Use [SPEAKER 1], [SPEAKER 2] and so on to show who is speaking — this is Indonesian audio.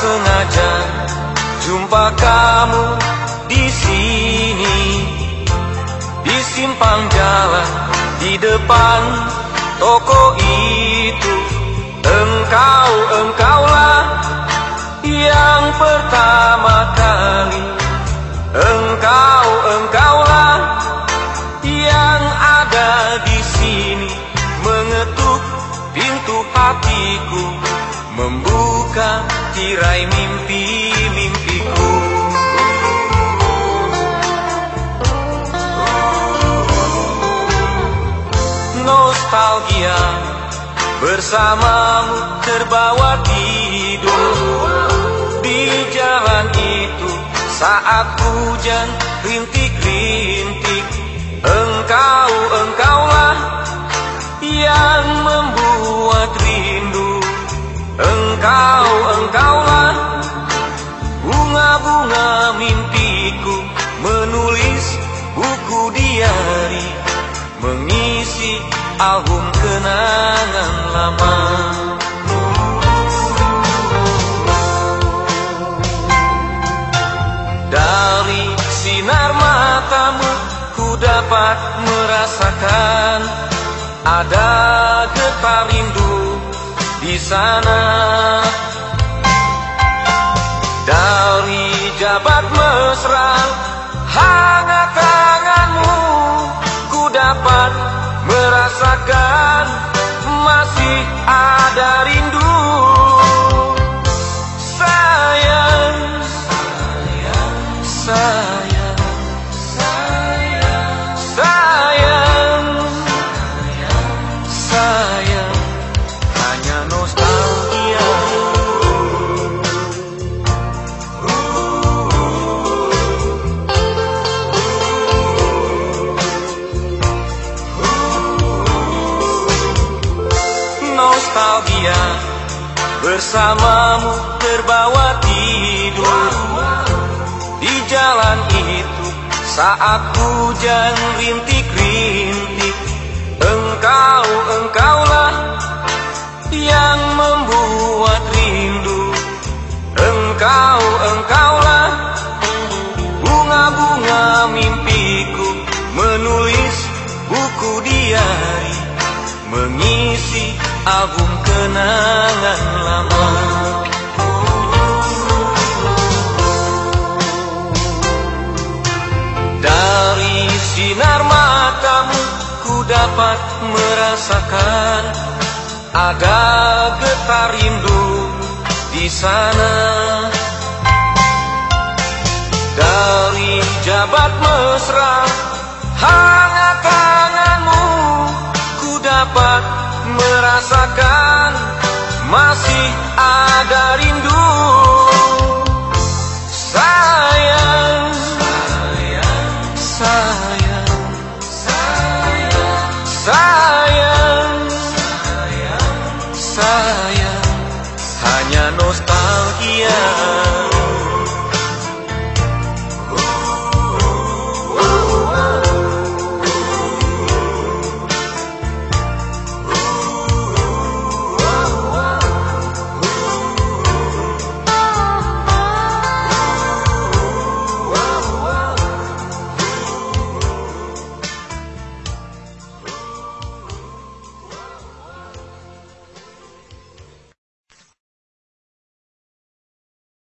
[SPEAKER 1] sengaja jumpa kamu di sini. Di simpang jalan di depan toko itu. Engkau engkaulah yang pertama kali. Engkau engkaulah yang ada di sini. Mengetuk pintu hatiku tirai mimpi-mimpiku. Nostalgia bersamamu terbawa tidur. Di jalan itu saat hujan rintik-rintik Engkau, engkaulah yang Mengisi album kenangan lama. Dari sinar matamu ku dapat merasakan Ada getar rindu di sana. Dari jabat mesra ada rindu Nostalgia bersamamu terbawa tidur. Di jalan itu saat hujan rintik-rintik engkau engkaulah yang membuat rindu. Engkau engkaulah bunga-bunga mimpiku menulis buku diari mengisi album kenangan lama. Dari sinar matamu ku dapat merasakan ada getar rindu di sana. Dari jabat mesra hangat merasakan masih ada rindu. Sayang sayang sayang sayang sayang hanya nostalgia